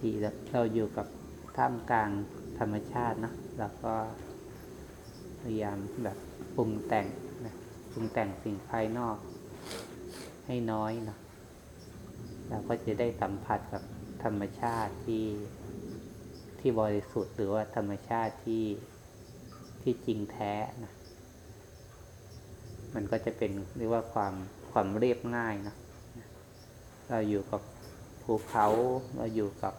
ทีเราอยู่กับท่ามกลางธรรมชาตินะแล้วก็พยายามแบบปรุงแต่งนะปรุงแต่งสิ่งภายนอก ให้น้อยนะเราก็จะได้สัมผัสกับธรรมชาติที่ที่บริสุทธิ์หรือว่าธรรมชาติที่ที่จริงแท้นะมันก็จะเป็นเรียกว่าความความเรียบง่ายนะเราอยู่กับภูเขาเราอยู่กับ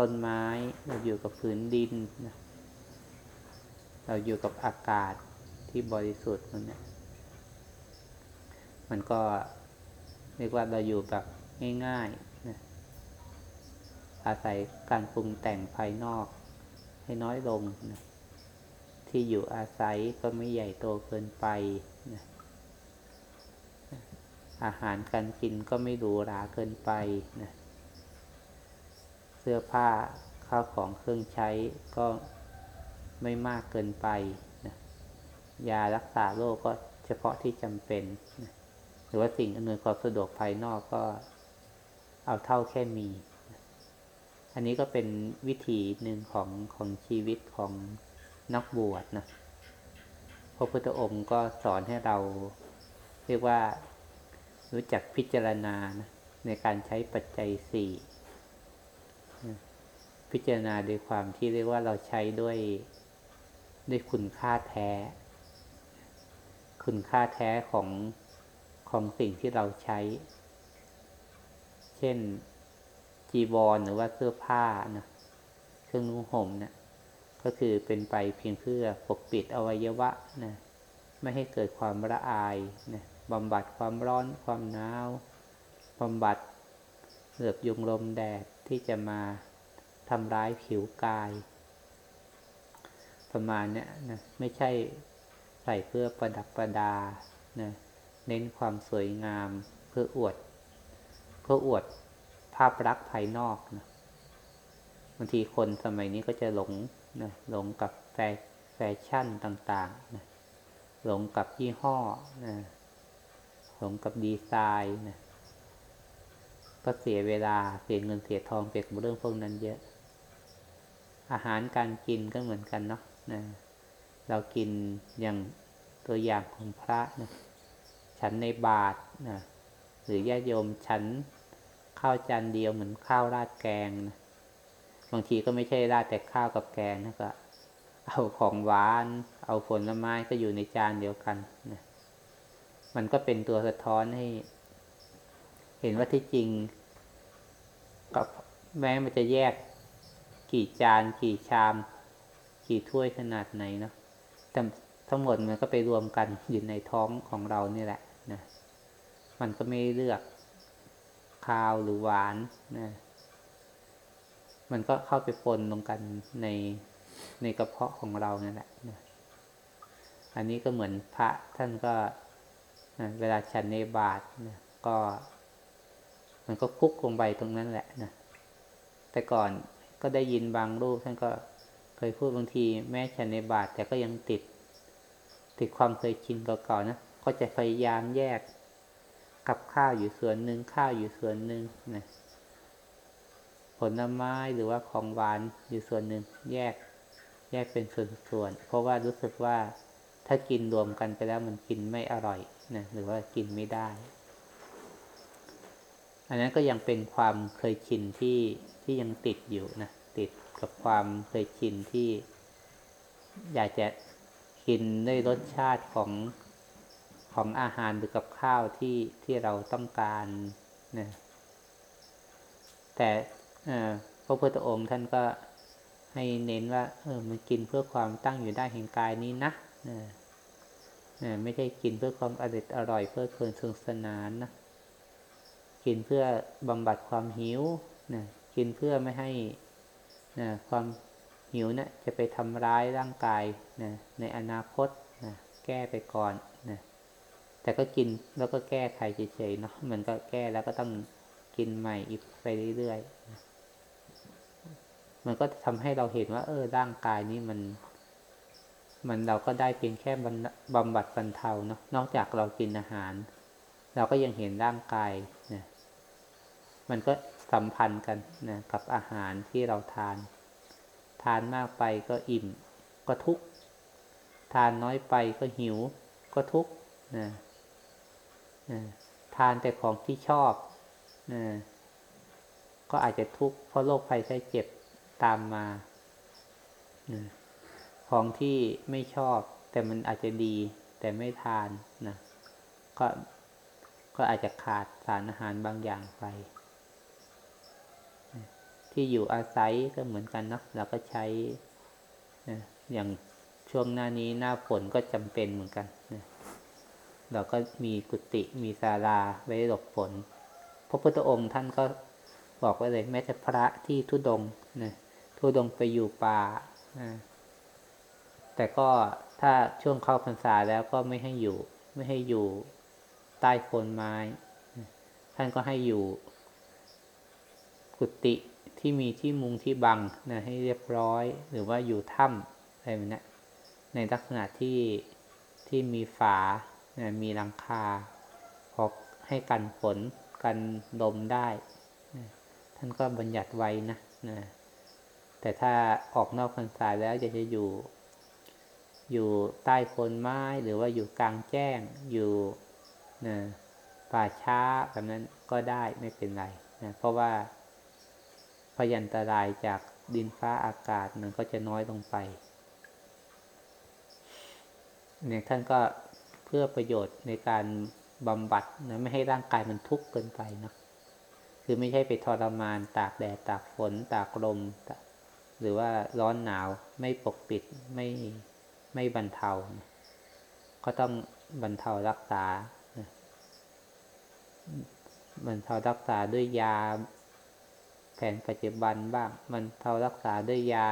ต้นไม้ เราอยู่กับพื้นดินนะเราอยู่กับอากาศที่บริสุทธิ์มันเนี่ยมันก็เรียกว่าเราอยู่แบบง่ายๆนะอาศัยการปรุงแต่งภายนอกให้น้อยลงนะที่อยู่อาศัยก็ไม่ใหญ่โตเกินไปนะอาหารการกินก็ไม่หรูหราเกินไปนะ เสื้อผ้าข้าวของเครื่องใช้ก็ไม่มากเกินไปนะยารักษาโรคก็เฉพาะที่จำเป็นนะหรือว่าสิ่งอำนวยความสะดวกภายนอกก็เอาเท่าแค่มี อันนี้ก็เป็นวิธีหนึ่งของของชีวิตของนักบวชนะ พระพุทธองค์ก็สอนให้เราเรียกว่ารู้จักพิจารณานะในการใช้ปัจจัยสี่ พิจารณาโดยความที่เรียกว่าเราใช้ด้วยด้วยคุณค่าแท้ คุณค่าแท้ของของสิ่งที่เราใช้ เช่นจีวรหรือว่าเสื้อผ้านะเครื่องนุ่งห่มเนะี่ยก็คือเป็นไปเพียงเพื่อปกปิดอวัยวะนะไม่ให้เกิดความละอายนะบำบัดความร้อนความหนาวบำบัดเหลือบยุงลมแดดที่จะมา ทำร้ายผิวกาย ประมาณเนี้ยนะไม่ใช่ใส่เพื่อประดับประดานะเน้นความสวยงามเพื่ออวด เพื่ออวดภาพลักษณ์ภายนอกนะบางทีคนสมัยนี้ก็จะหลงนะหลงกับแฟแฟชั่นต่างๆนะหลงกับยี่ห้อนะหลงกับดีไซน์นะก็เสียเวลาเสียเงินเสียทองเกี่ยกับเรื่องพวกนั้นเยอะ อาหารการกินก็เหมือนกันเนาะนะเรากินอย่างตัวอย่างของพระนะฉันในบาทนะหรือญาติโยมฉันข้าวจานเดียวเหมือนข้าวราดแกงนะบางทีก็ไม่ใช่ราดแต่ข้าวกับแกงนะก็เอาของหวาน เอาผลไม้ก็อยู่ในจานเดียวกันนะมันก็เป็นตัวสะท้อนให้ เห็นว่าที่จริงกับแม้มันจะแยก กี่จาน กี่ชาม กี่ถ้วยขนาดไหนเนาะแต่ทั้งหมดมันก็ไปรวมกันอยู่ในท้องของเรานี่แหละนะมันก็ไม่เลือกคาวหรือหวานนะมันก็เข้าไปปนลงกันในในกระเพาะของเรานี่แหละนะอันนี้ก็เหมือนพระท่านก็เวลาฉันในบาทนะก็ มันก็คุกลงไปตรงนั้นแหละนะแต่ก่อน ก็ได้ยินบางรูปท่านก็เคยพูดบางที แม้ฉันในบาทแต่ก็ยังติด ติดความเคยชินเก่าๆนะก็จะพยายามแยกกับข้าวอยู่ส่วนหนึ่งข้าวอยู่ส่วนหนึ่งนะผลไม้หรือว่าของหวานอยู่ส่วนหนึ่งแยก แยกเป็นส่วนๆเพราะว่ารู้สึกว่าถ้ากินรวมกันไปแล้วมันกินไม่อร่อยนะหรือว่ากินไม่ได้ อันนั้นก็ยังเป็นความเคยชินที่ที่ยังติดอยู่นะติดกับความเคยชินที่ อยากจะกินด้วยรสชาติของของอาหารหรือกับข้าวที่ที่เราต้องการนะแต่พระพุทธองค์ท่านก็ให้เน้นว่า เออมันกินเพื่อความตั้งอยู่ได้แห่งกายนี้นะนะไม่ใช่กินเพื่อความอร่อยอร่อยเพื่อเพลินสนุกสนานนะ กินเพื่อบำบัดความหิวนะกินเพื่อไม่ให้นะความหิวนะจะไปทำร้ายร่างกายนะในอนาคตนะแก้ไปก่อนนะแต่ก็กินแล้วก็แก้ไขเฉยๆเนาะมันก็แก้แล้วก็ต้องกินใหม่อีกไปเรื่อยๆนะมันก็ทำให้เราเห็นว่า เออร่างกายนี้มัน มันเราก็ได้เพียงแค่บำบัดบรรเทาเนาะนอกจากเรากินอาหาร เราก็ยังเห็นร่างกาย มันก็สัมพันธ์กันนะกับอาหารที่เราทาน ทานมากไปก็อิ่ม ก็ทุกข์ ทานน้อยไปก็หิว ก็ทุกข์นะนะทานแต่ของที่ชอบนะก็อาจจะทุกข์เพราะโรคภัยไข้เจ็บตามมานะของที่ไม่ชอบ แต่มันอาจจะดี แต่ไม่ทานนะก็ก็อาจจะขาดสารอาหารบางอย่างไป ที่อยู่อาศัยก็เหมือนกันนะเราก็ใช้นะอย่างช่วงหน้านี้หน้าฝนก็จำเป็นเหมือนกันนะเราก็มีกุฏิมีศาลาไว้หลบฝน พระพุทธองค์ท่านก็บอกไว้เลยแม้แต่พระที่ทุดงนะทุดงไปอยู่ป่านะแต่ก็ถ้าช่วงเข้าพรรษาแล้วก็ไม่ให้อยู่ ไม่ให้อยู่ใต้โคนไม้ ท่านก็ให้อยู่ กุฏิ ที่มีที่มุงที่บังนะให้เรียบร้อย หรือว่าอยู่ถ้ำอะไรแบบนี้ในลักษณะที่ที่มีฝานะมีหลังคาพอให้กันฝนกันลมได้นะท่านก็บัญญัติไว้นะนะแต่ถ้าออกนอกพรรษาแล้วจะจะอยู่ อยู่ใต้โคนไม้หรือว่าอยู่กลางแจ้งอยู่นะป่าช้าแบบนั้นก็ได้ไม่เป็นไรนะเพราะว่า พยันตรายจากดินฟ้าอากาศมันก็จะน้อยลงไป เนี่ยท่านก็เพื่อประโยชน์ในการบำบัดนะไม่ให้ร่างกายมันทุกข์เกินไปนะคือไม่ใช่ไปทรมานตากแดดตากฝน ตากลม หรือว่าร้อนหนาวไม่ปกปิดไม่ไม่บรรเทา ก็ต้องบรรเทารักษาบรรเทารักษาด้วยยา ผนปัจจุบันบ้างบรรเทารักษาด้วยยา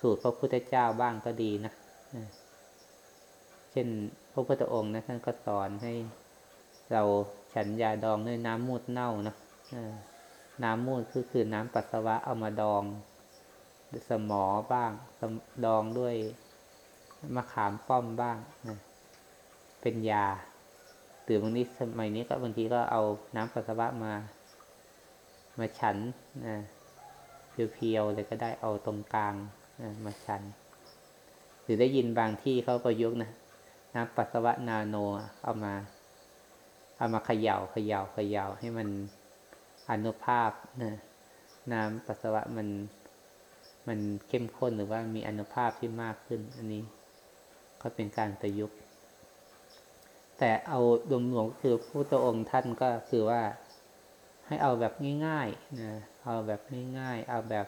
สูตรพระพุทธเจ้าบ้างก็ดีนะ เช่นพระพุทธองค์นะท่านก็สอนให้เราฉันยาดองด้วยน้ำมูดเน่านะน้ำมูดคือคือน้ำปัสสาวะเอามาดองสมอบ้าง ดองด้วยมะขามป้อมบ้างนะเป็นยาหรือบางทีสมัยนี้ก็บางทีก็เอาน้ำปัสสาวะมา มาฉันนะเพียวๆเลยก็ได้เอาตรงกลางนะมาฉัน หรือได้ยินบางที่เขาก็ยกนะน้ำปัสสาวะนาโนเอามา เอามาเขย่าเขย่าเขย่าให้มันอนุภาพนะน้ำปัสสาวะมัน มันเข้มข้นหรือว่ามีอนุภาพที่มากขึ้น อันนี้ก็เป็นการประยุกต์ แต่เอารวมๆก็คือพระพุทธองค์ท่านก็คือว่า ให้เอาแบบง่ายๆนะเอาแบบง่ายๆ เอาแบบ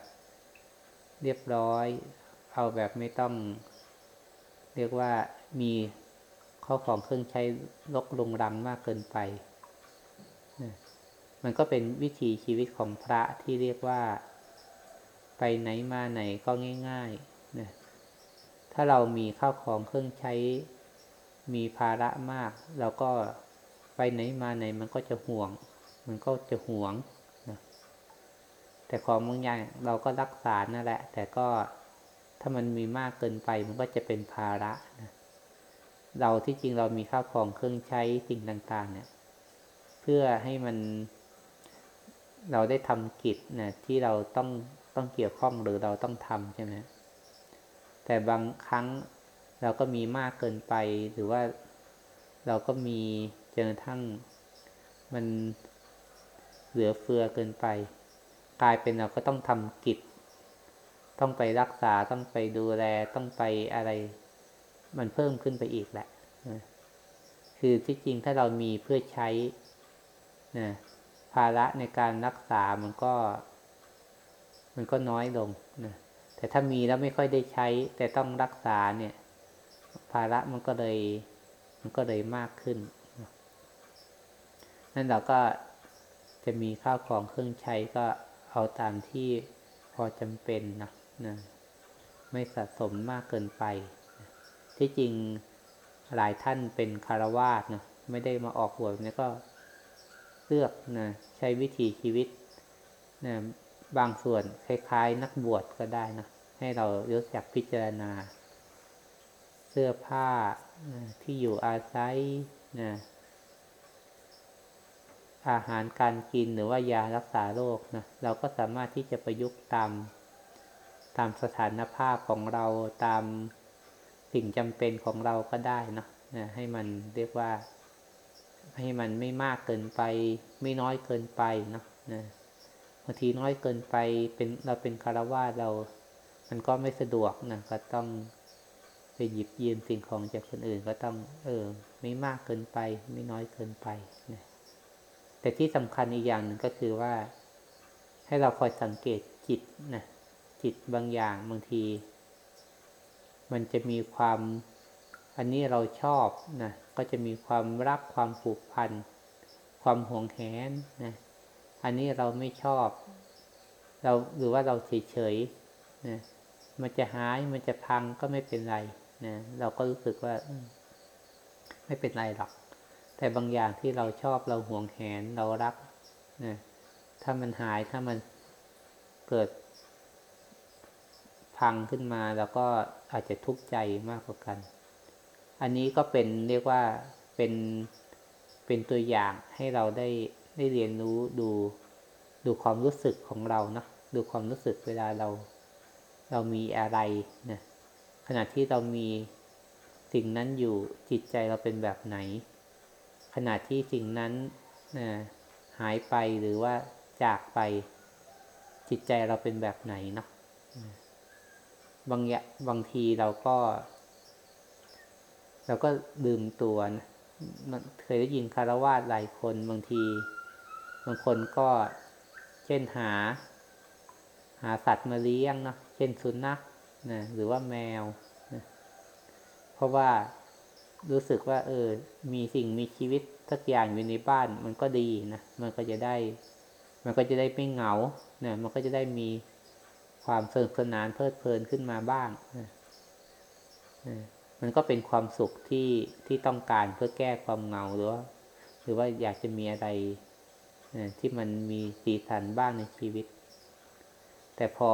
เรียบร้อย เอาแบบไม่ต้อง เรียกว่ามีข้อของเครื่องใช้ลกลงรังมากเกินไปนะมันก็เป็นวิถีชีวิตของพระที่เรียกว่า ไปไหนมาไหนก็ง่ายๆนะถ้าเรามีข้าวของเครื่องใช้ มีภาระมาก เราก็ไปไหนมาไหนมันก็จะห่วง มันก็จะห่วงนะแต่ของบางอย่างเราก็รักษานั่นแหละ แต่ก็ถ้ามันมีมากเกินไปมันก็จะเป็นภาระนะเราที่จริงเรามีข้าวของเครื่องใช้สิ่งต่าง ๆ เนี่ย เพื่อให้มันเราได้ทำกิจนะที่เราต้องต้องเกี่ยวข้องหรือเราต้องทำใช่ไหมแต่บางครั้งเราก็มีมากเกินไปหรือว่าเราก็มีจนกระทั่งมัน เหลือเฟือเกินไป กลายเป็นเราก็ต้องทำกิจ ต้องไปรักษาต้องไปดูแลต้องไปอะไร มันเพิ่มขึ้นไปอีกแหละคือที่จริงถ้าเรามีเพื่อใช้นะภาระในการรักษามันก็ มันก็น้อยลงนะแต่ถ้ามีแล้วไม่ค่อยได้ใช้ แต่ต้องรักษาเนี่ย ภาระมันก็เลย มันก็เลยมากขึ้นนั่นเราก็ จะมีข้าวของเครื่องใช้ก็เอาตามที่พอจำเป็นนะนะไม่สะสมมากเกินไป ที่จริงหลายท่านเป็นคารวาสนะไม่ได้มาออกบวชเนี่ยก็เลือกนะใช้วิธีชีวิตนะบางส่วนคล้ายๆ นักบวชก็ได้นะให้เรารู้จักพิจารณา เสื้อผ้าที่อยู่อาศัยนะ อาหารการกินหรือว่ายารักษาโรคนะเราก็สามารถที่จะประยุกต์ตาม ตามสถานภาพของเราตามสิ่งจำเป็นของเราก็ได้นะนะให้มันเรียกว่า ให้มันไม่มากเกินไป ไม่น้อยเกินไปนะนะบางทีน้อยเกินไปเป็นเราเป็นคารวะเรา มันก็ไม่สะดวกนะก็ต้องไปหยิบยืมสิ่งของจากคนอื่นก็ต้อง เออ ไม่มากเกินไป ไม่น้อยเกินไปนะ แต่ที่สำคัญอีกอย่างหนึ่งก็คือว่า ให้เราคอยสังเกตจิตนะจิตบางอย่างบางที มันจะมีความอันนี้เราชอบนะก็จะมีความรักความผูกพัน ความห่วงแหนนะอันนี้เราไม่ชอบ เราหรือว่าเราเฉยๆนะมันจะหายมันจะพังก็ไม่เป็นไรนะเราก็รู้สึกว่า ไม่เป็นไรหรอก แต่บางอย่างที่เราชอบเราห่วงแหนเรารักนะถ้ามันหายถ้ามันเกิด พังขึ้นมาแล้วก็อาจจะทุกข์ใจมากกว่ากัน อันนี้ก็เป็นเรียกว่าเป็นเป็นตัวอย่างให้เราได้ได้เรียนรู้ดูดูความรู้สึกของเรานะดูความรู้สึกเวลาเรา เรามีอะไรนะขณะที่เรามีสิ่งนั้นอยู่จิตใจเราเป็นแบบไหน ขณะที่สิ่งนั้นนะหายไปหรือว่าจากไปจิตใจเราเป็นแบบไหนเนาะบางอย่างบางทีเราก็ เราก็ลืมตัวนะเคยได้ยินคารวาสหลายคนบางที บางคนก็เช่นหา หาสัตว์มาเลี้ยงเนาะเช่นสุนัขนะหรือว่าแมวนะเพราะว่า รู้สึกว่า เออ มีสิ่งมีชีวิตสักอย่างอยู่ในบ้าน มันก็ดีนะ มันก็จะได้ มันก็จะได้ไม่เหงาเนี่ยมันก็จะได้มีความสนุกสนานเพลิดเพลินขึ้นมาบ้างนะมันก็เป็นความสุขที่ที่ต้องการเพื่อแก้ความเหงาหรือว่าหรือว่าอยากจะมีอะไรที่มันมีสีสันบ้างในชีวิต แต่พอ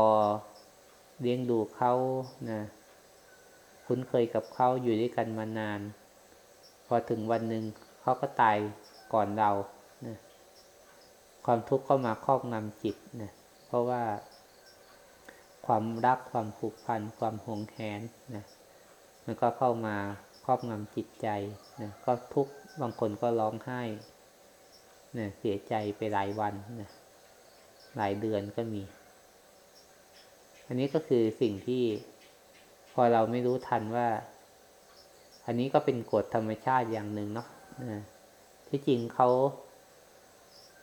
เลี้ยงดูเขานะคุ้นเคยกับเขาอยู่ด้วยกันมานาน พอถึงวันหนึ่งเขาก็ตายก่อนเรานะความทุกข์ก็มาครอบงำจิตนะเพราะว่า ความรักความผูกพัน ความหงแหนนะมันก็เข้ามาครอบงำจิตใจนะก็ทุกบางคนก็ร้องไห้นะเสียใจไปหลายวันนะหลายเดือนก็มี อันนี้ก็คือสิ่งที่พอเราไม่รู้ทันว่า อันนี้ก็เป็นกฎธรรมชาติอย่างหนึ่งเนาะนะที่จริงเขา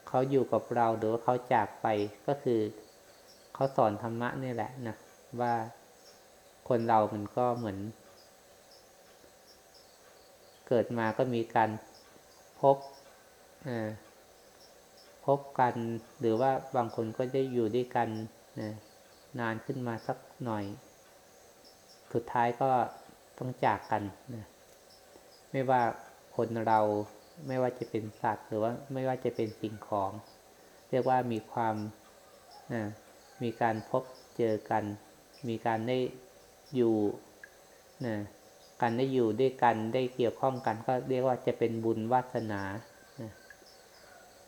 เขาอยู่กับเราหรือว่าเขาจากไปก็คือเขาสอนธรรมะนี่แหละนะว่าคนเรามันก็เหมือน เกิดมาก็มีการพบพบกัน หรือว่าบางคนก็ได้อยู่ด้วยกันนะนานขึ้นมาสักหน่อย สุดท้ายก็ต้องจากกันนะ ไม่ว่าคนเราไม่ว่าจะเป็นสัตว์ หรือว่าไม่ว่าจะเป็นสิ่งของ เรียกว่ามีความนะมีการพบเจอกัน มีการได้อยู่นะการได้อยู่ด้วยกันได้เกี่ยวข้องกัน ก็เรียกว่าจะเป็นบุญวาสนานะ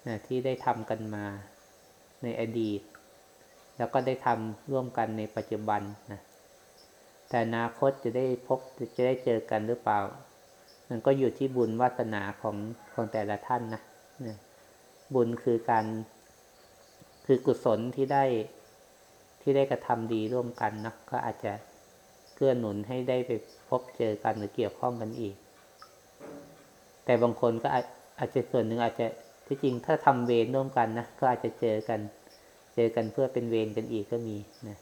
นะที่ได้ทำกันมาในอดีต แล้วก็ได้ทำร่วมกันในปัจจุบันนะแต่อนาคตจะได้พบจะได้เจอกันหรือเปล่า มันก็อยู่ที่บุญวาสนาของของแต่ละท่านนะนะบุญคือการคือกุศลที่ได้ที่ได้กระทำดีร่วมกันนะก็อาจจะเกื้อหนุนให้ได้ไปพบเจอกันหรือเกี่ยวข้องกันอีก แต่บางคนก็อาจจะส่วนหนึ่งอาจจะที่จริงถ้าทำเวรร่วมกันนะก็อาจจะเจอกัน เจอกันเพื่อเป็นเวรกันอีกก็มีนะ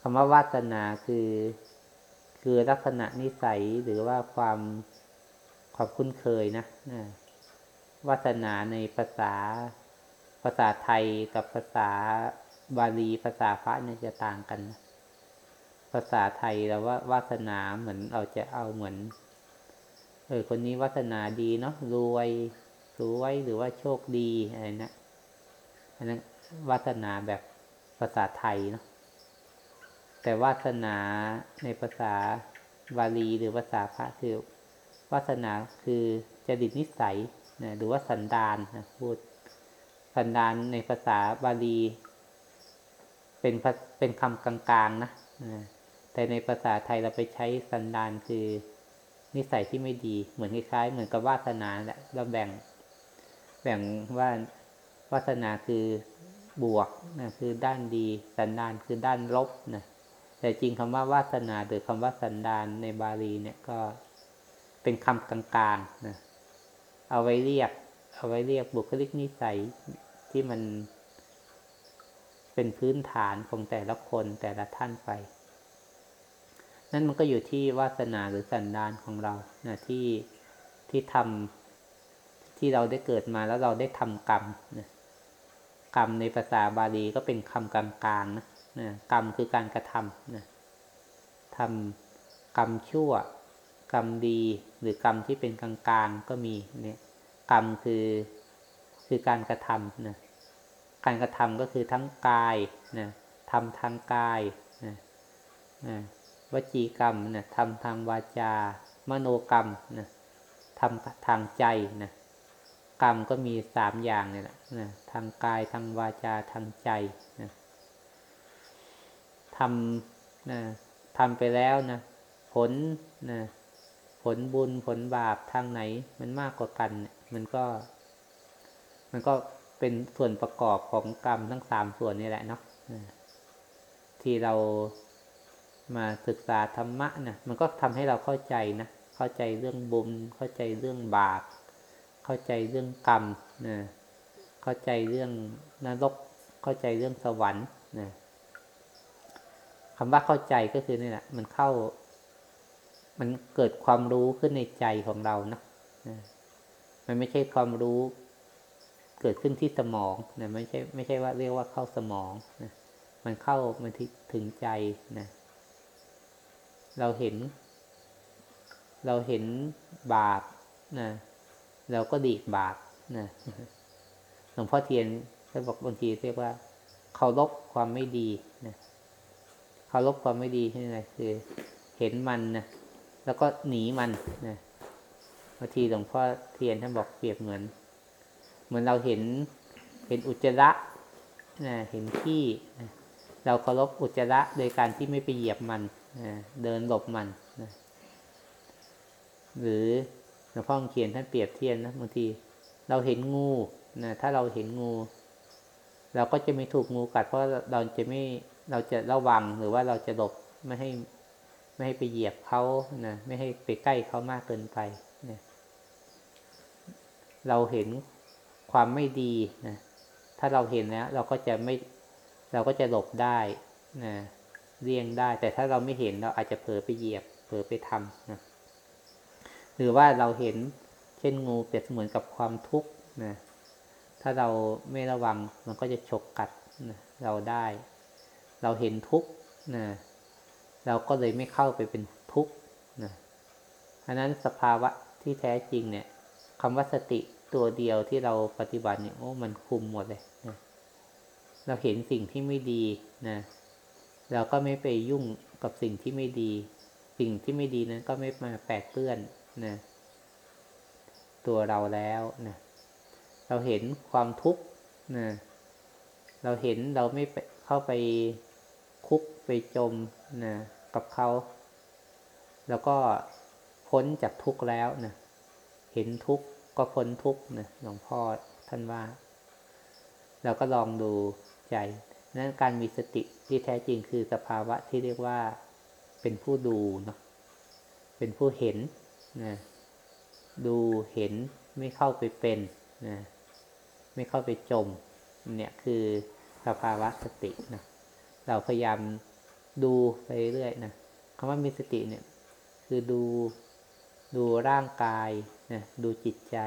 คำว่าวาสนาคือ คือลักษณะนิสัยหรือว่าความความคุ้นเคยนะนะวาสนาในภาษาภาษาไทยกับภาษาบาลีภาษาพระเนี่ยจะต่างกันภาษาไทยเราว่าวาสนาเหมือนเราจะเอาเหมือน เออคนนี้วาสนาดีเนาะรวยรวยหรือว่าโชคดีอะไรนะอันนั้นวาสนาแบบภาษาไทยเนาะ แต่วาสนาในภาษาบาลีหรือภาษาพระคือวาสนาคือจดิตนิสัยนะหรือว่าสันดานนะพูดสันดานในภาษาบาลี เป็นเป็นคำกลางๆนะนะแต่ในภาษาไทยเราไปใช้สันดานคือนิสัยที่ไม่ดีเหมือนคล้ายๆ เหมือนกับวาสนาแหละเราแบ่ง แบ่งว่าวาสนาคือบวกนะคือด้านดี สันดานคือด้านลบนะ แต่จริงคำว่าวาสนาหรือคำว่าสันดานในบาลีเนี่ยก็เป็นคำกลางๆนะเอาไว้เรียก เอาไว้เรียกบุคลิกนิสัยที่มันเป็นพื้นฐานของแต่ละคนแต่ละท่านไป นั่นมันก็อยู่ที่วาสนาหรือสันดานของเรานะที่ที่ทำที่เราได้เกิดมาแล้วเราได้ทำกรรมนะกรรมในภาษาบาลีก็เป็นคำกลางๆนะ นะกรรมคือการกระทำนะทำกรรมชั่ว กรรมดีหรือกรรมที่เป็นกลางๆก็มีเนี่ยกรรมคือคือการกระทำนะการกระทำก็คือทั้งกายนะทำทางกายนะนะวจีกรรมนะทำทางวาจา มโนกรรมนะทำทางใจนะกรรมก็มีสามอย่างเนี่ยแหละนะทางกายทางวาจาทางใจนะ ทำนะทำไปแล้วนะผลนะผลบุญผลบาปทางไหน มันมากกว่ากัน มันก็ มันก็เป็นส่วนประกอบของกรรมทั้งสามส่วนนี่แหละเนาะที่เรามาศึกษาธรรมะนะมันก็ทำให้เราเข้าใจนะเข้าใจเรื่องบุญ เข้าใจเรื่องบาปเข้าใจเรื่องกรรมนะเข้าใจเรื่องนรก เข้าใจเรื่องสวรรค์นะ คำว่าเข้าใจก็คือนี่แหละมันเข้า มันเกิดความรู้ขึ้นในใจของเรานะนะมันไม่ใช่ความรู้ เกิดขึ้นที่สมองนะไม่ใช่ไม่ใช่ว่าเรียกว่าเข้าสมองนะมันเข้ามันถึงใจนะเราเห็น เราเห็นบาปนะเราก็ดีกบาปนะหลวงพ่อเทียนท่านบอกบางทีเรียกว่าเคารพความไม่ดีนะ เคารพความไม่ดีที่ไหนคือเห็นมันนะแล้วก็หนีมันนะบางทีหลวงพ่อเทียนท่านบอกเปรียบเหมือน เหมือนเราเห็นเห็นอุจจาระนะเห็นขี้นะเราเคารพอุจจาระโดยการที่ไม่ไปเหยียบมันนะเดินหลบมันนะหรือหลวงพ่อเขียนท่านเปรียบเทียนนะบางที เราเห็นงูนะถ้าเราเห็นงู เราก็จะไม่ถูกงูกัดเพราะเราจะไม่ เราจะระวังหรือว่าเราจะหลบไม่ให้ไม่ให้ไปเหยียบเขานะไม่ให้ไปใกล้เขามากเกินไปนะเราเห็นความไม่ดีนะถ้าเราเห็นแล้วเราก็จะไม่เราก็จะหลบได้นะเลี่ยงได้ แต่ถ้าเราไม่เห็นเราอาจจะเผลอไปเหยียบ เผลอไปทำนะหรือว่าเราเห็นเช่นงูเปรียบเหมือนกับความทุกข์นะถ้าเราไม่ระวังมันก็จะฉกกัดนะเราได้ เราเห็นทุกข์นะเราก็เลยไม่เข้าไปเป็นทุกข์นะเพราะนั้นสภาวะที่แท้จริงเนี่ยคำว่าสติตัวเดียวที่เราปฏิบัติเนี่ยโอ้มันคุมหมดเลยนะเราเห็นสิ่งที่ไม่ดีนะเราก็ไม่ไปยุ่งกับสิ่งที่ไม่ดี สิ่งที่ไม่ดีนั้นก็ไม่มาแปดเปื้อนนะตัวเราแล้วนะเราเห็นความทุกข์นะเราเห็นเราไม่เข้าไป คุกไปจมนะกับเขา แล้วก็พ้นจากทุกข์แล้วนะเห็นทุกข์ก็พ้นทุกข์นะหลวงพ่อท่านว่า เราก็ลองดูใจนั้นการมีสติที่แท้จริงคือสภาวะที่เรียกว่าเป็นผู้ดูเนาะเป็นผู้เห็นนะดูเห็นไม่เข้าไปเป็นนะไม่เข้าไปจม เนี่ยคือสภาวะสตินะ เราพยายามดูไปเรื่อยนะคำว่ามีสติเนี่ย คือดูดูร่างกายนะดูจิตใจ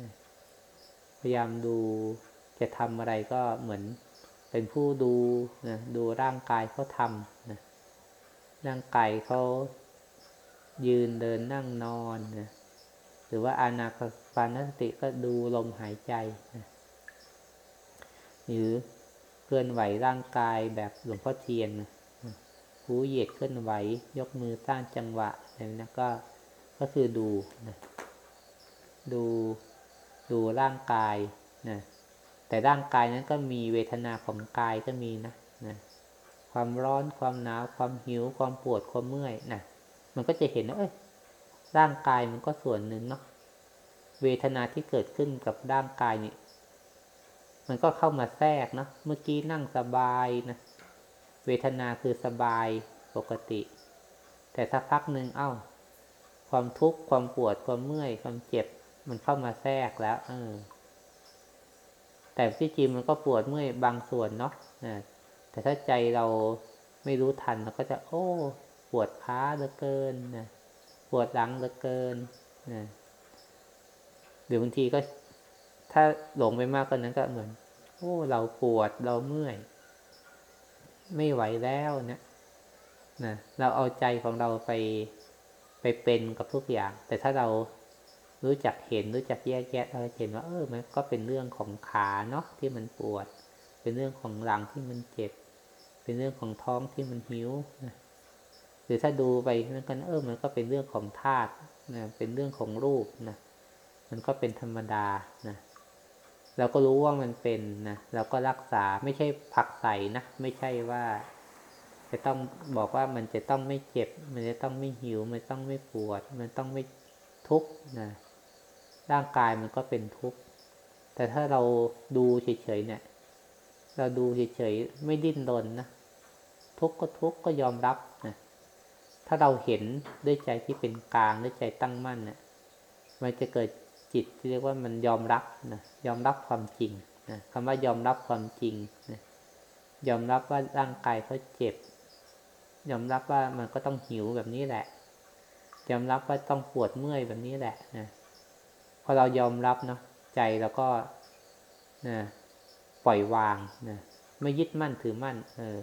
นะพยายามดูจะทำอะไรก็เหมือนเป็นผู้ดูนะดูร่างกายเขาทำนะร่างกายเขายืนเดินนั่งนอนนะหรือว่าอานาปานสติก็ดูลมหายใจนะหรือ ลื่อนไหวร่างกายแบบหลวงพ่อเทียนหูเหยียดเคลื่อนไหว ยกมือสร้างจังหวะอะไรนะก็ก็คือดูนะดู ดูร่างกายนะแต่ร่างกายนั้นก็มีเวทนาของกายก็มีนะนะความร้อนความหนาวความหิวความปวดความเมื่อยนะมันก็จะเห็นว่าเอ้ยร่างกายมันก็ส่วนหนึ่งเนาะเวทนาที่เกิดขึ้นกับร่างกายนี่ มันก็เข้ามาแทรกเนาะเมื่อกี้นั่งสบายนะเวทนาคือสบายปกติ แต่สักพักหนึ่งเอา้า ความทุกข์ความปวดความเมื่อย ความเจ็บ มันเข้ามาแทรกแล้ว เออ แต่ที่จริงมันก็ปวดเมื่อยบางส่วนเนาะแต่ถ้าใจเราไม่รู้ทันเราก็จะ โอ้ ปวดขาเหลือเกินนะปวดหลังเหลือเกินนะหรือบางทีก็ ถ้าหลงไปมากกว่านั้นก็เหมือน โอ้ เราปวดเราเมื่อย ไม่ไหวแล้วนะนะ เราเอาใจของเราไปไปเป็นกับทุกอย่าง แต่ถ้าเรารู้จักเห็นรู้จักแยกแยะเราเห็นว่าเออมันก็เป็นเรื่องของขาเนาะที่มันปวด เป็นเรื่องของหลังที่มันเจ็บ เป็นเรื่องของท้องที่มันหิวนะหรือถ้าดูไปมันกันเออมันก็เป็นเรื่องของธาตุนะเป็นเรื่องของรูปนะมันก็เป็นธรรมดานะ เราก็รู้ว่ามันเป็นนะเราก็รักษาไม่ใช่ผักใส่นะ ไม่ใช่ว่า จะต้องบอกว่ามันจะต้องไม่เจ็บ มันจะต้องไม่หิว มันต้องไม่ปวด มันต้องไม่ทุกข์นะร่างกายมันก็เป็นทุกข์แต่ถ้าเราดูเฉยๆเนี่ย เราดูเฉยๆไม่ดิ้นรนนะทุกข์ก็ทุกข์ก็ยอมรับนะถ้าเราเห็นด้วยใจที่เป็นกลางด้วยใจตั้งมั่นเนะี่ยมันจะเกิด จิตที่เรียกว่ามันยอมรับนะยอมรับความจริงนะคำว่ายอมรับความจริงนะยอมรับว่าร่างกายเขาเจ็บ ยอมรับว่ามันก็ต้องหิวแบบนี้แหละ ยอมรับว่าต้องปวดเมื่อยแบบนี้แหละนะพอเรายอมรับเนาะใจเราก็นะปล่อยวางนะไม่ยึดมั่นถือมั่น เออ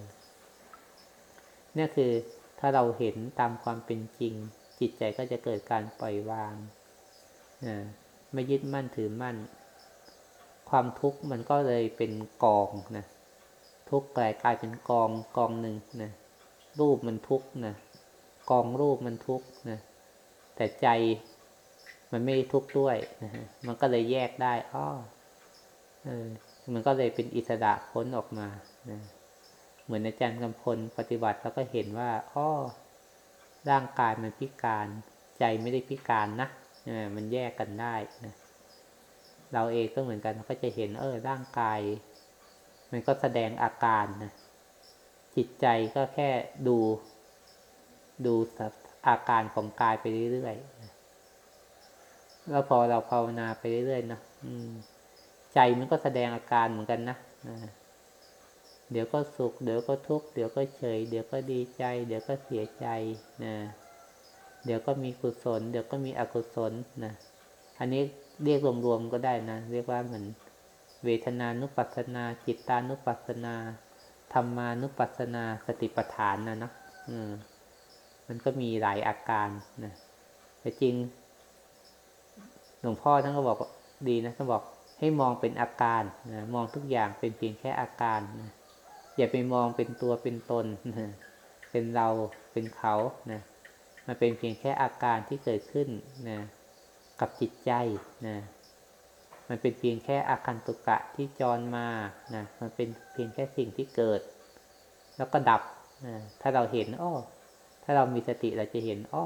นี่คือถ้าเราเห็นตามความเป็นจริง จิตใจก็จะเกิดการปล่อยวางนะ ไม่ยึดมั่นถือมั่น ความทุกข์มันก็เลยเป็นกองนะทุกข์กลายกลายเป็นกองกองหนึ่งนะรูปมันทุกข์นะกองรูปมันทุกข์นะแต่ใจมันไม่ทุกข์ด้วยนะมันก็เลยแยกได้อ้อเออมันก็เลยเป็นอิสระพ้นออกมานะเหมือนอาจารย์กำพลปฏิบัติแล้วก็เห็นว่าอ้อร่างกายมันพิการ ใจไม่ได้พิการนะ มันแยกกันได้นะเราเองก็เหมือนกันก็จะเห็นเออร่างกาย มันก็แสดงอาการนะจิตใจก็แค่ดู ดูอาการของกายไปเรื่อยๆแล้วพอเราภาวนาไปเรื่อยๆนะใจมันก็แสดงอาการเหมือนกันนะเดี๋ยวก็สุข เดี๋ยวก็ทุกข์ เดี๋ยวก็เฉย เดี๋ยวก็ดีใจ เดี๋ยวก็เสียใจนะ เดี๋ยวก็มีกุศล เดี๋ยวก็มีอกุศลนะอันนี้เรียกรวมๆก็ได้นะ เรียกว่าเหมือน เวทนานุปัสสนา จิตานุปัสสนาธรรมานุปัสสนาสติปัฏฐานนะเนาะมันก็มีหลายอาการนะแต่จริง หลวงพ่อท่านก็บอกดีนะท่านบอกให้มองเป็นอาการนะมองทุกอย่างเป็นเพียงแค่อาการนะอย่าไปมองเป็นตัวเป็นตนนะเป็นเราเป็นเขานะ มันเป็นเพียงแค่อาการที่เกิดขึ้นนะกับจิตใจนะมันเป็นเพียงแค่อาการตุกะที่จรมานะมันเป็นเพียงแค่สิ่งที่เกิด แล้วก็ดับนะถ้าเราเห็นอ้อถ้าเรามีสติเราจะเห็นอ้อ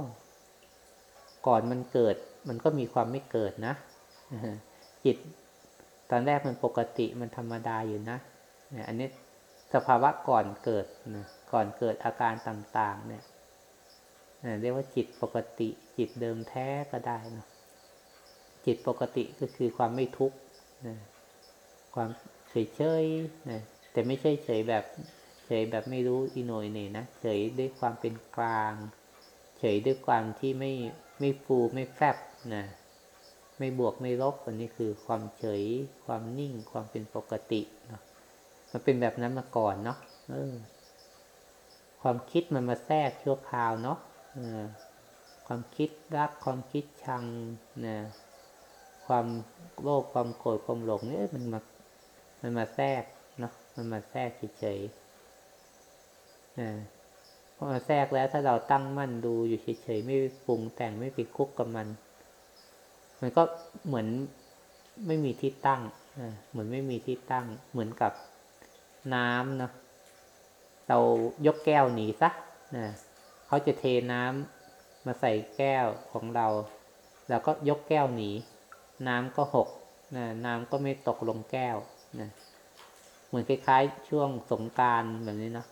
ก่อนมันเกิด มันก็มีความไม่เกิดนะจิตตอนแรกมันปกติมันธรรมดาอยู่นะอันนี้สภาวะก่อนเกิดนะก่อนเกิดอาการต่าง ๆ เนี่ย เรียกว่าจิตปกติจิตเดิมแท้ก็ได้นะจิตปกติก็คือความไม่ทุกข์นะความเฉยเฉยนะแต่ไม่ใช่เฉยแบบเฉยแบบไม่รู้อิโนยเน่นะเฉยด้วยความเป็นกลาง เฉยด้วยความที่ไม่ไม่ฟูไม่แฟบนะไม่บวกไม่ลบอันนี้คือความเฉย ความนิ่ง ความเป็นปกติเนาะมันเป็นแบบนั้นมาก่อนเนาะความคิดมันมาแทรกชั่วคราวเนาะ ความคิดรักความคิดชังนะความโลภความโกรธความหลงเนี่ยมันมามันมาแทรกเนาะมันมาแทรกเฉยๆนะพอมาแทรกแล้วถ้าเราตั้งมั่นดูอยู่เฉยๆไม่ปรุงแต่งไม่ไปคุกกับมัน มันก็เหมือนไม่มีที่ตั้งนะเหมือนไม่มีที่ตั้ง เหมือนกับน้ำเนาะเรายกแก้วหนีซะนะ เขาจะเทน้ำมาใส่แก้วของเรา แล้วก็ยกแก้วหนี น้ำก็หกนะน้ำก็ไม่ตกลงแก้วนะเหมือนคล้ายๆ ช่วงสงการแบบนี้เนาะ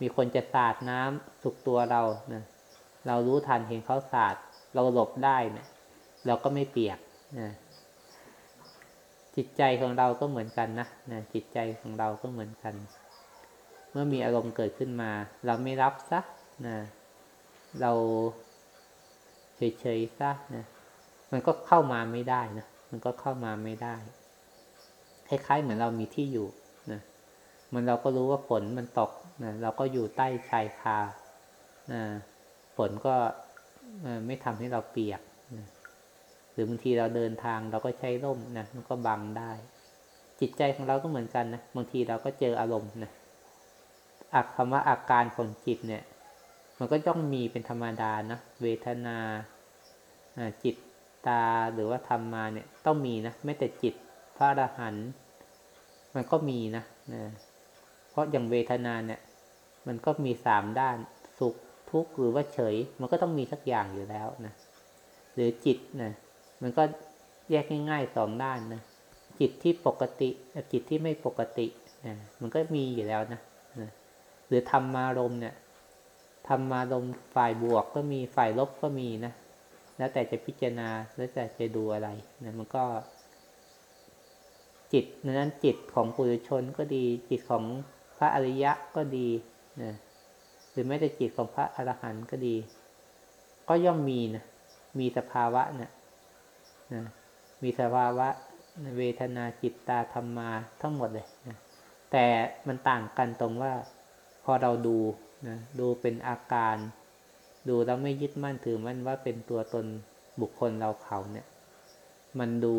มีคนจะสาดน้ำสุกตัวเรานะเรารู้ทันเห็นเขาสาด เราหลบได้เนะี่ย เราก็ไม่เปียกนะจิตใจของเราก็เหมือนกันนะนะจิตใจของเราก็เหมือนกัน เมื่อมีอารมณ์เกิดขึ้นมา เราไม่รับซะนะ เราเฉยๆซะนะมันก็เข้ามาไม่ได้นะมันก็เข้ามาไม่ได้ คล้ายๆ เหมือนเรามีที่อยู่นะมันเราก็รู้ว่าฝนมันตกนะเราก็อยู่ใต้ชายคานะฝนก็ไม่ทำให้เราเปียกนะหรือบางทีเราเดินทางเราก็ใช้ร่มนะมันก็บังได้ จิตใจของเราก็เหมือนกันนะบางทีเราก็เจออารมณ์นะอักคำว่าอาการของจิตเนี่ย มันก็ต้องมีเป็นธรรมดานะเวทนาจิตตาหรือว่าธรรมมาเนี่ยต้องมีนะไม่แต่จิตพระอรหันต์มันก็มีนะนะเพราะอย่างเวทนาเนี่ย มันก็มีสามด้านสุขทุกข์หรือว่าเฉย มันก็ต้องมีสักอย่างอยู่แล้วนะหรือจิตนะมันก็แยกง่ายๆสองด้านนะจิตที่ปกติจิตที่ไม่ปกตินะมันก็มีอยู่แล้วนะนะหรือธรรมารมเนี่ย ธรรมารมฝ่ายบวกก็มีฝ่ายลบก็มีนะ แล้วแต่จะพิจารณาแล้วแต่จะดูอะไรนะมันก็ จิตนั้นจิตของปุถุชนก็ดี จิตของพระอริยะก็ดีนะหรือแม้แต่จิตของพระอรหันต์ก็ดี ก็ย่อมมีนะมีสภาวะนะนะมีสภาวะเวทนาจิตตาธรรมาทั้งหมดเลยนะแต่มันต่างกันตรงว่า พอเราดู นะดูเป็นอาการ ดูแล้วไม่ยึดมั่นถือมั่นว่าเป็นตัวตนบุคคลเราเขาเนี่ย มันดู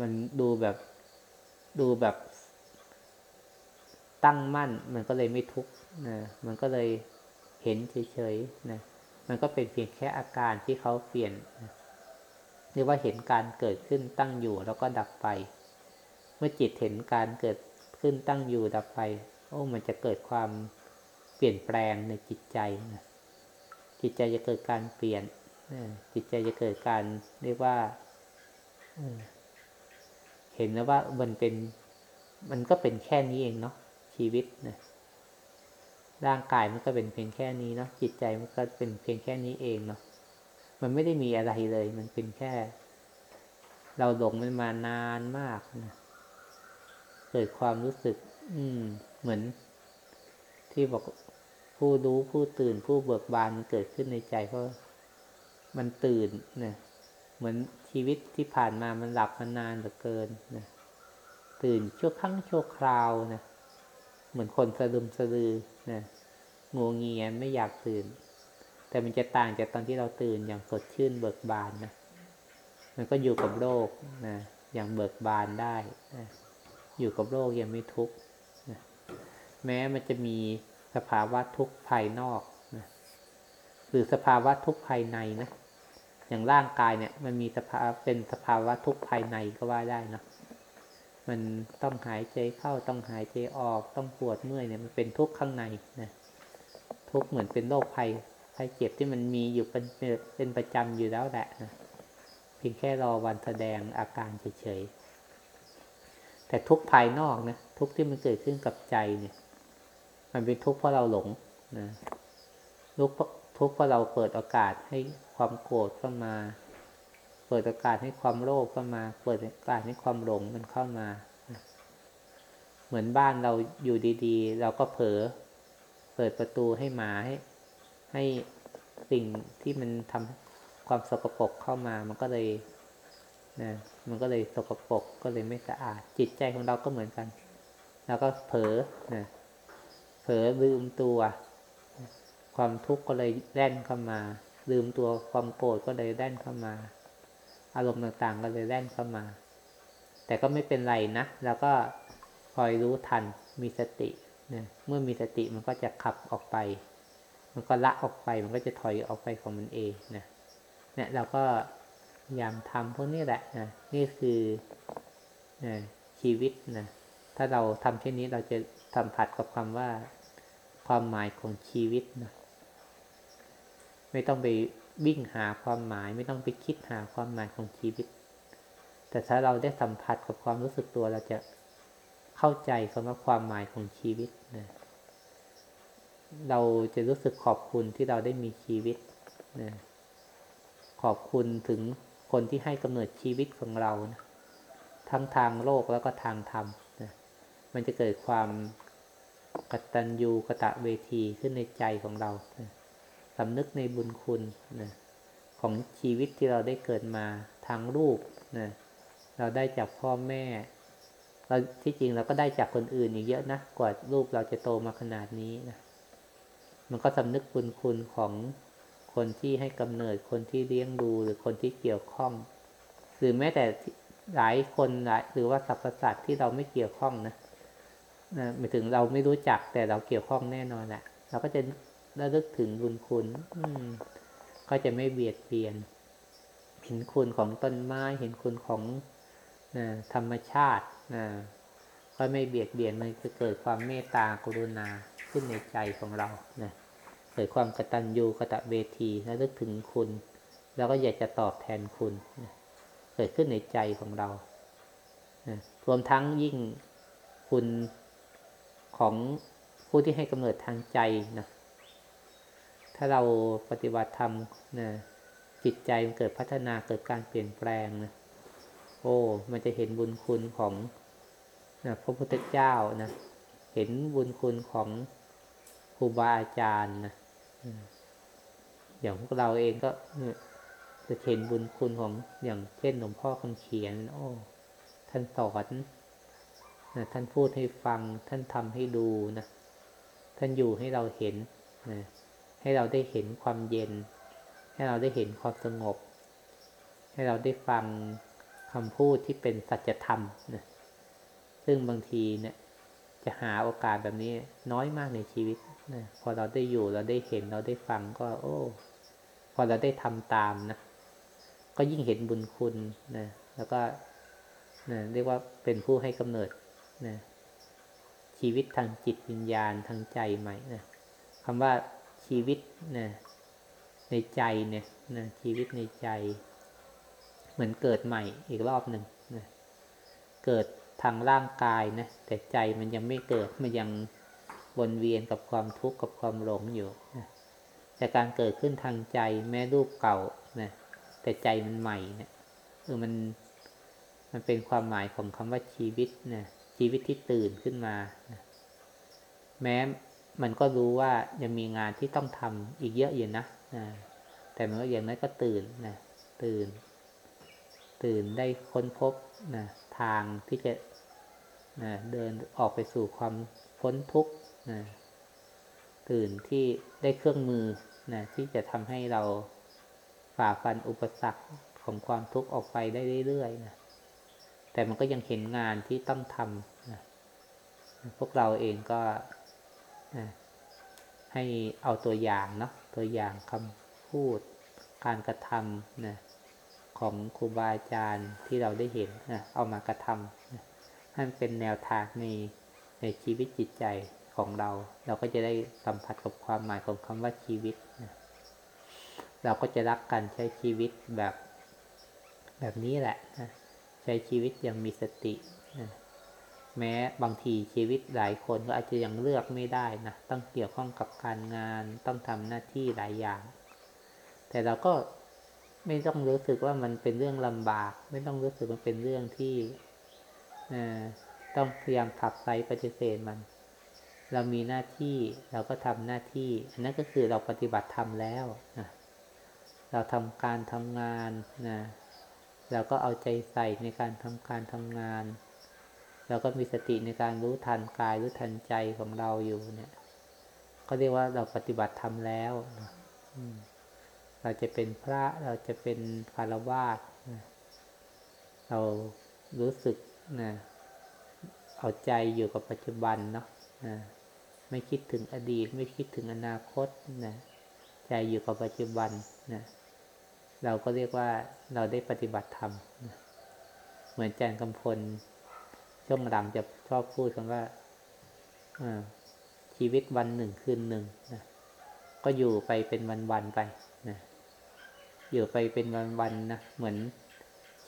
มันดูแบบดูแบบตั้งมั่น มันก็เลยไม่ทุกข์นะมันก็เลยเห็นเฉยๆนะมันก็เป็นเพียงแค่อาการที่เขาเปลี่ยนนะเรียกว่าเห็นการเกิดขึ้นตั้งอยู่แล้วก็ดับไป เมื่อจิตเห็นการเกิดขึ้นตั้งอยู่ดับไป โอ้ มันจะเกิดความ เปลี่ยนแปลงในจิตใจนะจิตใจจะเกิดการเปลี่ยนจิตใจจะเกิดการเรียกว่าเห็นแล้วว่ามันเป็น มันก็เป็นแค่นี้เองเนาะชีวิตนะร่างกายมันก็เป็นเพียงแค่นี้เนาะจิตใจมันก็เป็นเพียงแค่นี้เองเนาะมันไม่ได้มีอะไรเลย มันเป็นแค่ เราหลงมันมานานมากนะเกิดความรู้สึก อืม เหมือนที่บอก ผู้รู้ผู้ตื่นผู้เบิกบานเกิดขึ้นในใจเพราะมันตื่นนะเหมือนชีวิตที่ผ่านมามันหลับมานานเหลือเกินนะตื่นชั่วครั้งชั่วคราวนะเหมือนคนสะดุมสะดือนะงวงเงียไม่อยากตื่น แต่มันจะต่างจากตอนที่เราตื่นอย่างสดชื่นเบิกบานนะมันก็อยู่กับโลกนะอย่างเบิกบานได้นะอยู่กับโลกยังไม่ทุกข์นะแม้มันจะมี สภาวะทุกข์ภายนอกนะหรือสภาวะทุกข์ภายในนะอย่างร่างกายเนี่ย มันมีสภาเป็นสภาวะทุกข์ภายในก็ว่าได้นะมันต้องหายใจเข้าต้องหายใจออก ต้องปวดเมื่อยเนี่ยมันเป็นทุกข์ข้างในนะทุกข์เหมือนเป็นโรคภัยภัยเจ็บที่มันมีอยู่เป็นเป็นประจำอยู่แล้วแหละนะเพียงแค่รอวันแสดงอาการเฉยๆแต่ทุกข์ภายนอกนะทุกข์ที่มันเกิดขึ้นกับใจเนี่ย มันเป็นทุกข์เพราะเราหลงนะทุกข์ทุกข์เพราะเราเปิดโอกาสให้ความโกรธเข้ามา เปิดโอกาสให้ความโลภเข้ามา เปิดโอกาสให้ความหลงมันเข้ามา เหมือนบ้านเราอยู่ดีๆ เราก็เผลอเปิดประตูให้หมาให้ ให้สิ่งที่มันทำความสกปรกเข้ามามันก็เลยนะมันก็เลยสกปรกก็เลยไม่สะอาด จิตใจของเราก็เหมือนกัน แล้วก็เผลอนะ ลอลืมตัว ความทุกข์ก็เลยแล่นเข้ามา ลืมตัวความโกรธก็เลยแล่นเข้ามา อารมณ์ต่างๆก็เลยแล่นเข้ามา แต่ก็ไม่เป็นไรนะแล้วก็คอยรู้ทันมีสตินะเมื่อมีสติมันก็จะขับออกไป มันก็ละออกไปมันก็จะถอยออกไปของมันเองนะเนี่ยเราก็พยายามทำพวกนี้แหละนะนี่คือนะชีวิตนะถ้าเราทำเช่นนี้เราจะสัมผัสกับคำว่า ความหมายของชีวิตนะไม่ต้องไปวิ่งหาความหมาย ไม่ต้องไปคิดหาความหมายของชีวิต แต่ถ้าเราได้สัมผัสกับความรู้สึกตัวเราจะเข้าใจคำว่าความหมายของชีวิตนะเราจะรู้สึกขอบคุณที่เราได้มีชีวิตนะขอบคุณถึงคนที่ให้กำเนิดชีวิตของเรานะทั้งทางโลกแล้วก็ทางธรรมนะมันจะเกิดความ กตัญญูกะตะเวทีขึ้นในใจของเราสำนึกในบุญคุณนะของชีวิตที่เราได้เกิดมาทางรูปนะเราได้จากพ่อแม่ เราที่จริงเราก็ได้จากคนอื่นอีกเยอะนะกว่ารูปเราจะโตมาขนาดนี้นะมันก็สำนึกบุญคุณของคนที่ให้กำเนิดคนที่เลี้ยงดูหรือคนที่เกี่ยวข้อง หรือแม้แต่หลายคนหลายหรือว่าสรรพสัตว์ที่เราไม่เกี่ยวข้องนะ นะหมายถึงเราไม่รู้จักแต่เราเกี่ยวข้องแน่นอนแหละเราก็จะระลึกถึงบุญคุณ อืม ก็จะไม่เบียดเบียน เห็นคุณของต้นไม้ เห็นคุณของนะธรรมชาตินะก็ไม่เบียดเบียนมันจะเกิดความเมตตากรุณาขึ้นในใจของเรานะเกิดความกตัญญูกตเวทีระลึกถึงคุณ แล้วก็อยากจะตอบแทนคุณนะเกิดขึ้นในใจของเรานะรวมทั้งยิ่งคุณ ของผู้ที่ให้กำเนิดทางใจนะถ้าเราปฏิบัติธรรมนะจิตใจมันเกิดพัฒนาเกิดการเปลี่ยนแปลงนะโอ้มันจะเห็นบุญคุณของนะพระพุทธเจ้านะเห็นบุญคุณของครูบาอาจารย์นะอย่างพวกเราเองก็จะเห็นบุญคุณของอย่างเช่นหลวงพ่อคำเขียน โอ้ท่านสอน นะท่านพูดให้ฟัง ท่านทำให้ดูนะ ท่านอยู่ให้เราเห็นนะให้เราได้เห็นความเย็น ให้เราได้เห็นความสงบ ให้เราได้ฟังคำพูดที่เป็นสัจธรรมนะซึ่งบางทีเนี่ยจะหาโอกาสแบบนี้น้อยมากในชีวิตนะพอเราได้อยู่เราได้เห็นเราได้ฟังก็ โอ้ พอเราได้ทำตามนะ ก็ยิ่งเห็นบุญคุณนะ แล้วก็นะเรียกว่าเป็นผู้ให้กำเนิด นะชีวิตทางจิตวิญญาณทางใจใหม่นะคำว่าชีวิตนะในใจเนี่ยนะชีวิตในใจ เหมือนเกิดใหม่อีกรอบหนึ่งนะเกิดทางร่างกายนะแต่ใจมันยังไม่เกิดมันยังวนเวียนกับความทุกข์กับความหลงอยู่นะแต่การเกิดขึ้นทางใจแม้รูปเก่านะแต่ใจมันใหม่เนะี่ยเออมันมันเป็นความหมายของคำว่าชีวิตนะ ชีวิตที่ตื่นขึ้นมาแม้มันก็รู้ว่ายังมีงานที่ต้องทำอีกเยอะอยู่นะนะแต่เมื่ออย่างนั้นก็ตื่นนะตื่น ตื่นได้ค้นพบนะทางที่จะนะเดินออกไปสู่ความพ้นทุกข์นะตื่นที่ได้เครื่องมือนะที่จะทำให้เราฝ่าฟันอุปสรรคของความทุกข์ออกไปได้เรื่อยๆนะ แต่มันก็ยังเห็นงานที่ต้องทำนะพวกเราเองก็นะให้เอาตัวอย่างเนาะตัวอย่างคำพูดการกระทำนะของครูบาอาจารย์ที่เราได้เห็นนะเอามากระทำนะให้เป็นแนวทางในในชีวิตจิตใจของเรา เราก็จะได้สัมผัสกับความหมายของคำว่าชีวิตนะเราก็จะรักกันใช้ชีวิตแบบแบบนี้แหละนะ ใช้ชีวิตย่างมีสตินะแม้บางทีชีวิตหลายคนก็อาจจะยังเลือกไม่ได้นะต้องเกี่ยวข้องกับการงานต้องทำหน้าที่หลายอย่าง แต่เราก็ไม่ต้องรู้สึกว่ามันเป็นเรื่องลำบาก ไม่ต้องรู้สึกมันเป็นเรื่องที่ต้องพยายามขับไซปฏิเสธมัน เรามีหน้าที่เราก็ทำหน้าที่ อันนั้นก็คือเราปฏิบัติธรรมแล้วนะเราทำการทำงานนะ เราก็เอาใจใส่ในการทำการทำงาน เราก็มีสติในการรู้ทันกายรู้ทันใจของเราอยู่เนี่ยก็เรียกว่าเราปฏิบัติทำแล้วนะเราจะเป็นพระเราจะเป็นคารวาสเรารู้สึกนะเอาใจอยู่กับปัจจุบันเนาะนะไม่คิดถึงอดีต ไม่คิดถึงอนาคตนะใจอยู่กับปัจจุบันนะ เราก็เรียกว่าเราได้ปฏิบัติธรรม เหมือนอาจารย์กำพล ช่วงหลังจะชอบพูดคำว่าชีวิตวันหนึ่งคืนหนึ่งนะก็อยู่ไปเป็นวันๆไปนะอยู่ไปเป็นวันๆนนะเหมือน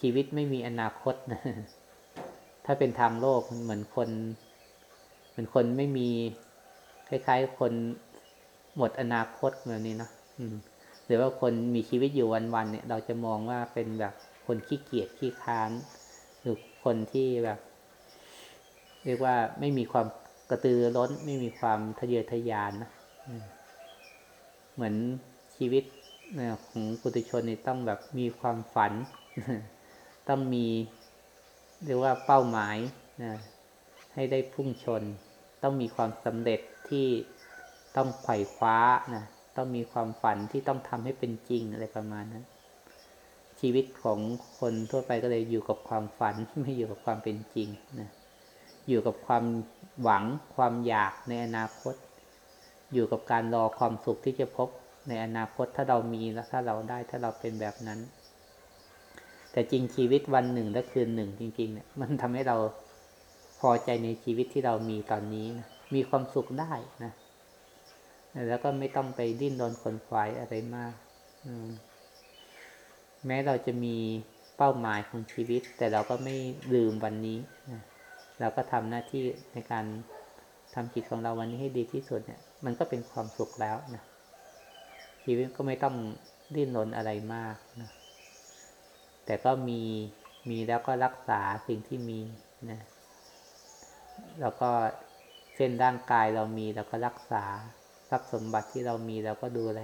ชีวิตไม่มีอนาคตนะถ้าเป็นทางโลกเหมือนคน เหมือนคนไม่มีคล้ายๆคนหมดอนาคตแบบนี้เนาะ รือว่าคนมีชีวิตอยู่วันๆเนี่ย เราจะมองว่าเป็นแบบคนขี้เกียจขี้ค้านหรือคนที่แบบ เรียกว่าไม่มีความกระตือร้น ไม่มีความทะเยอทะยานนะเหมือนชีวิตของปุถุชนนี่ต้องแบบมีความฝัน ต้องมีเรียกว่าเป้าหมายนะให้ได้พุ่งชน ต้องมีความสำเร็จที่ต้องไขว่คว้านะ ต้องมีความฝันที่ต้องทำให้เป็นจริงอะไรประมาณนั้น ชีวิตของคนทั่วไปก็เลยอยู่กับความฝันไม่อยู่กับความเป็นจริงนะอยู่กับความหวังความอยากในอนาคต อยู่กับการรอความสุขที่จะพบในอนาคตถ้าเรามีแล้วถ้าเราได้ถ้าเราเป็นแบบนั้น แต่จริงชีวิตวันหนึ่งและคืนหนึ่งจริงๆเนี่ยมันทำให้เราพอใจในชีวิตที่เรามีตอนนี้นะมีความสุขได้นะ แล้วก็ไม่ต้องไปดิ้นรนขนขวายอะไรมากแม้เราจะมีเป้าหมายของชีวิต แต่เราก็ไม่ลืมวันนี้นะเราก็ทำหน้าที่ในการทำจิตของเราวันนี้ให้ดีที่สุดเนี่ย มันก็เป็นความสุขแล้วนะชีวิตก็ไม่ต้องดิ้นรนอะไรมากนะแต่ก็มีมีแล้วก็รักษาสิ่งที่มีนะแล้วก็เส้นร่างกายเรามีเราก็รักษา ทรัพย์สมบัติที่เรามีเราก็ดูแล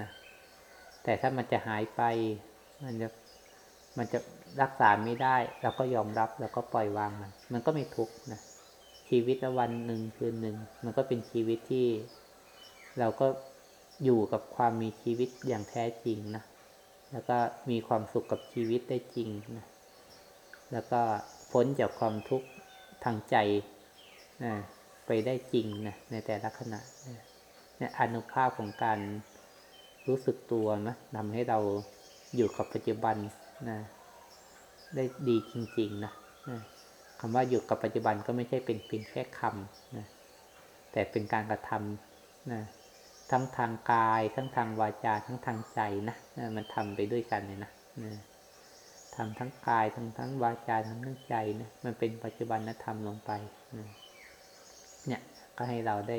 นะแต่ถ้ามันจะหายไป มันจะมันจะรักษาไม่ได้ เราก็ยอมรับแล้วก็ปล่อยวางมัน มันก็ไม่ทุกข์นะชีวิตละวันหนึ่งคืนหนึ่ง มันก็เป็นชีวิตที่ เราก็อยู่กับความมีชีวิตอย่างแท้จริงนะแล้วก็มีความสุขกับชีวิตได้จริงนะแล้วก็พ้นจากความทุกข์ทางใจนะไปได้จริงนะในแต่ละขณะ เนี่ยอนุภาพของการรู้สึกตัวนะทำให้เราอยู่กับปัจจุบันนะได้ดีจริงๆนะคำว่าอยู่กับปัจจุบันก็ไม่ใช่เป็นเพียงแค่คำนะแต่เป็นการกระทำนะทั้งทางกาย ทั้งทางวาจา ทั้งทางใจนะมันทำไปด้วยกันเลยนะทำทั้งกายทั้งทั้งวาจาทั้งทั้งใจนะมันเป็นปัจจุบันธรรมลงไปเนี่ยก็ให้เราได้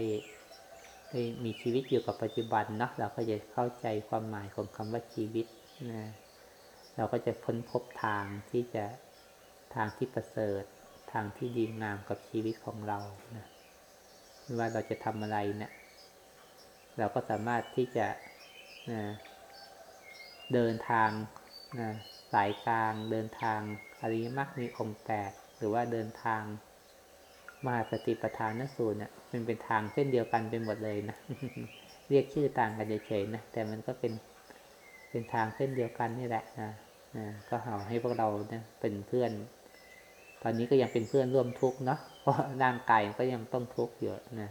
ได้มีชีวิตอยู่กับปัจจุบันนะเราก็จะเข้าใจความหมายของคำว่าชีวิตนะเราก็จะพ้นพบทางที่จะทางที่ประเสริฐ ทางที่ดีงามกับชีวิตของเรานะไม่ว่าเราจะทำอะไรเนะี่ยเราก็สามารถที่จะนะเดินทางนะสายกลาง เดินทางอริยมรรคมีองค์แปดหรือว่าเดินทาง มาสติปัฏฐานสูตรเนี่ยมันเป็นทางเส้นเดียวกันเป็นหมดเลยนะเรียกชื่อต่างกันเฉยๆนะแต่มันก็เป็นเป็นทางเส้นเดียวกันนี่แหละนะนะก็หาให้พวกเราเนี่ยเป็นเพื่อน ตอนนี้ก็ยังเป็นเพื่อนร่วมทุกข์เนาะเพราะร่างกายก็ยังต้องทุกข์อยู่นะ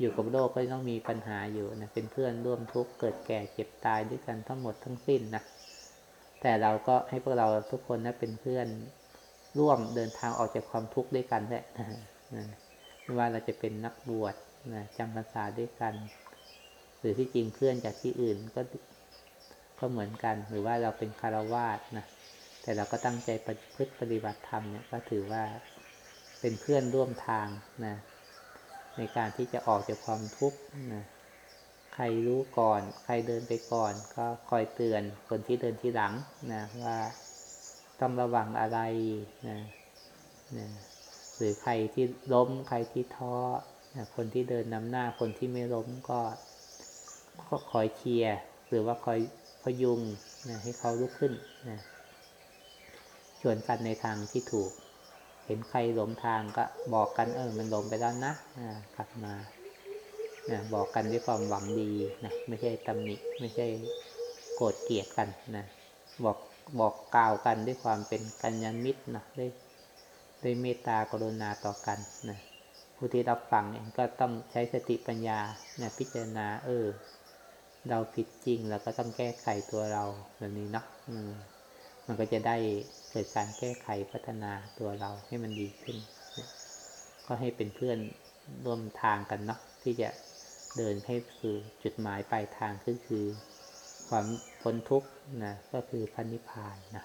อยู่กับโลกก็ต้องมีปัญหาอยู่นะเป็นเพื่อนร่วมทุกข์เกิดแก่เจ็บตายด้วยกันทั้งหมดทั้งสิ้นนะแต่เราก็ให้พวกเราทุกคนนะเป็นเพื่อนร่วมเดินทางออกจากความทุกข์ด้วยกันแหละ ไม่ว่าเราจะเป็นนักบวชนะจำพรรษาด้วยกัน หรือที่จริงเพื่อนจากที่อื่นก็ก็เหมือนกัน หรือว่าเราเป็นคารวาสนะแต่เราก็ตั้งใจปฏิพฤติปฏิบัติธรรมเนี่ยก็ถือว่าเป็นเพื่อนร่วมทางนะในการที่จะออกจากความทุกข์นะใครรู้ก่อน ใครเดินไปก่อน ก็คอยเตือนคนที่เดินที่หลังนะว่าต้องระวังอะไรนะนะ หรือใครที่ล้มใครที่ท้อคนที่เดินนำหน้าคนที่ไม่ล้มก็ก็คอยเชียร์หรือว่าคอยพยุงนะให้เขาลุกขึ้นนะชวนกันในทางที่ถูก เห็นใครหลงทางก็บอกกันเออมันหลงไปแล้วนะนะกลับมานะบอกกันด้วยความหวังดีนะไม่ใช่ตำหนิไม่ใช่โกรธเกลียดกันนะบอกบอกกล่าวกันด้วยความเป็นกัญญามิตรนะด้วย ด้วยเมตตากรุณาต่อกันนะผู้ที่รับฟังเองก็ต้องใช้สติปัญญานะพิจารณา เออ เราผิดจริงเราก็ต้องแก้ไขตัวเราแบบนี้เนาะมันก็จะได้เกิดการแก้ไขพัฒนาตัวเราให้มันดีขึ้นนะก็ให้เป็นเพื่อนร่วมทางกันเนาะที่จะเดินให้สู่จุดหมายปลายทางก็คือความพ้นทุกข์นะก็คือพระนิพพานนะ